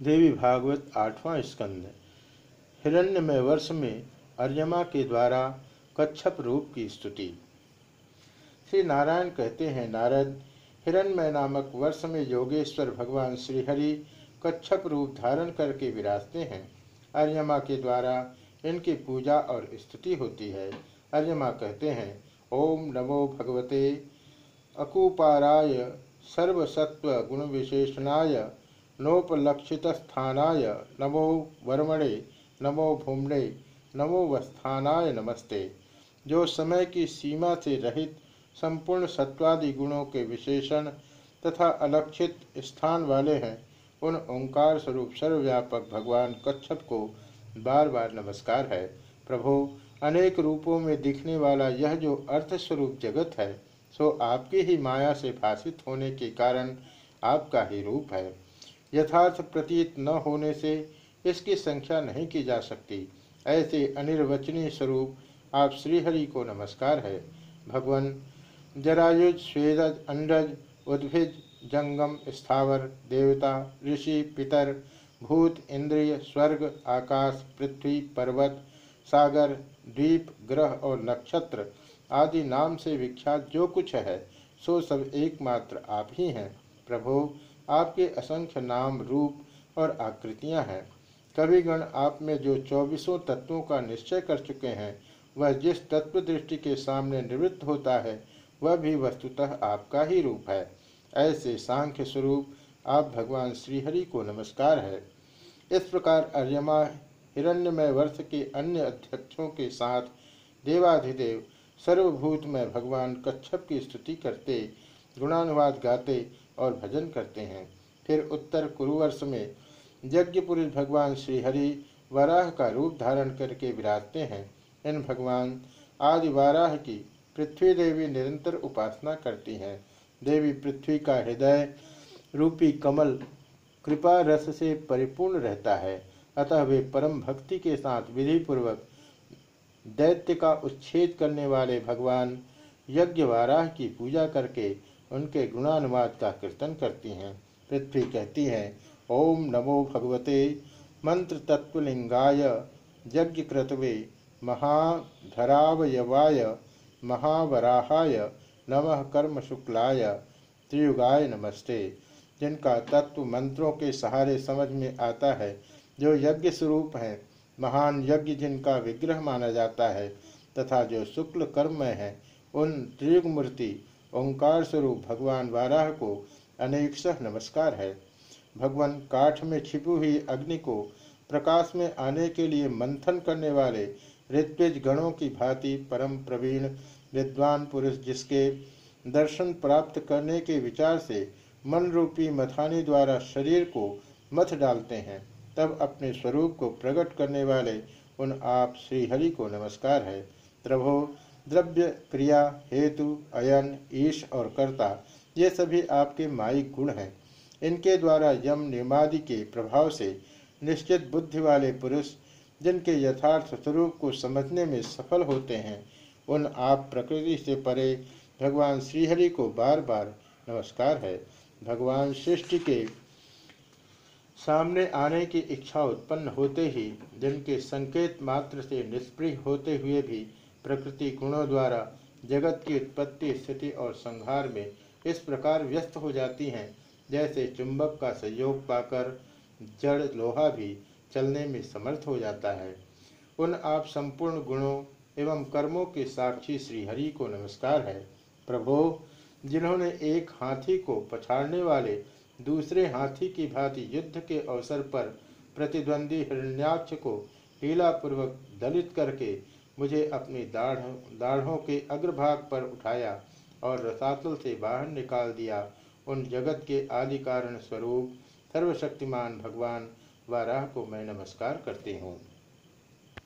देवी भागवत आठवां स्कंद। हिरण्यमय वर्ष में अर्यमा के द्वारा कच्छप रूप की स्तुति। श्री नारायण कहते हैं, नारद, हिरण्यमय नामक वर्ष में योगेश्वर भगवान श्रीहरि कच्छप रूप धारण करके विराजते हैं। अर्यमा के द्वारा इनकी पूजा और स्तुति होती है। अर्यमा कहते हैं, ओम नमो भगवते अकुपाराय सर्वसत्व गुण विशेषणाय नोपलक्षितस्थानाय नमो वर्मणे, नमो भूमने नमो वस्थानाय नमस्ते। जो समय की सीमा से रहित संपूर्ण सत्वादि गुणों के विशेषण तथा अलक्षित स्थान वाले हैं, उन ओंकार स्वरूप सर्वव्यापक भगवान कच्छप को बार बार नमस्कार है। प्रभो, अनेक रूपों में दिखने वाला यह जो अर्थ स्वरूप जगत है, सो आपकी ही माया से भाषित होने के कारण आपका ही रूप है। यथार्थ प्रतीत न होने से इसकी संख्या नहीं की जा सकती। ऐसे अनिर्वचनीय स्वरूप आप श्रीहरि को नमस्कार है। भगवान जरायुज, स्वेदज, अंडज, उद्भिज, जंगम, स्थावर, देवता, ऋषि, पितर, भूत, इंद्रिय, स्वर्ग, आकाश, पृथ्वी, पर्वत, सागर, द्वीप, ग्रह और नक्षत्र आदि नाम से विख्यात जो कुछ है, सो सब एकमात्र आप ही हैं। प्रभु आपके असंख्य नाम, रूप और आकृतियाँ हैं। कविगण आप में जो चौबीसों तत्वों का निश्चय कर चुके हैं, वह जिस तत्व दृष्टि के सामने निवृत्त होता है, वह भी वस्तुतः आपका ही रूप है। ऐसे सांख्य स्वरूप आप भगवान श्रीहरि को नमस्कार है। इस प्रकार अर्यमा हिरण्यमय वर्ष के अन्य अध्यक्षों के साथ देवाधिदेव सर्वभूत में भगवान कच्छप की स्तुति करते, गुणानुवाद गाते और भजन करते हैं। फिर उत्तर कुरुवर्ष में यज्ञ पुरुष भगवान श्रीहरि वराह का रूप धारण करके विराजते हैं। इन भगवान आदि वाराह की पृथ्वी देवी निरंतर उपासना करती हैं। देवी पृथ्वी का हृदय रूपी कमल कृपा रस से परिपूर्ण रहता है। अतः वे परम भक्ति के साथ विधि पूर्वक दैत्य का उच्छेद करने वाले भगवान यज्ञ वाराह की पूजा करके उनके गुणानुवाद का कीर्तन करती हैं। पृथ्वी कहती है, ओम नमो भगवते मंत्र तत्वलिंगाय यज्ञ क्रतवे महाधरावयवाय महावराहाय नमः कर्म शुक्लाय त्रियुगाय नमस्ते। जिनका तत्व मंत्रों के सहारे समझ में आता है, जो यज्ञ स्वरूप है, महान यज्ञ जिनका विग्रह माना जाता है, तथा जो शुक्ल कर्म में है, उन त्रियुग मूर्ति ओंकार स्वरूप भगवान वाराह को अनेक सह नमस्कार है। भगवान काठ में छिपी हुई अग्नि को प्रकाश में आने के लिए मंथन करने वाले ऋत्विज गणों की भांति परम प्रवीण, विद्वान पुरुष जिसके दर्शन प्राप्त करने के विचार से मन रूपी मथानी द्वारा शरीर को मथ डालते हैं, तब अपने स्वरूप को प्रकट करने वाले उन आप श्रीहरि को नमस्कार है। प्रभो द्रव्य क्रिया हेतु, अयन, ईश और कर्ता, ये सभी आपके माइक गुण हैं। इनके द्वारा यम नियमादि के प्रभाव से निश्चित बुद्धि वाले पुरुष, जिनके यथार्थ स्वरूप को समझने में सफल होते हैं, उन आप प्रकृति से परे भगवान श्रीहरि को बार बार नमस्कार है। भगवान सृष्टि के सामने आने की इच्छा उत्पन्न होते ही, जिनके संकेत मात्र से निष्प्रिय होते हुए भी प्रकृति गुणों द्वारा जगत की उत्पत्ति, स्थिति और संहार में इस प्रकार व्यस्त हो जाती हैं। जैसे चुंबक का सहयोग पाकर जड़ लोहा भी चलने में समर्थ हो जाता है। उन आप संपूर्ण गुणों एवं कर्मों के साक्षी श्रीहरि को नमस्कार है। प्रभो, जिन्होंने एक हाथी को पछाड़ने वाले दूसरे हाथी की भांति युद्ध के अवसर पर प्रतिद्वंदी हिरण्याक्ष को लीलापूर्वक दलित करके मुझे अपनी दाढ़, दाढ़ों के अग्रभाग पर उठाया और रसातल से बाहर निकाल दिया। उन जगत के आदि कारण स्वरूप, सर्वशक्तिमान भगवान वाराह को मैं नमस्कार करती हूँ।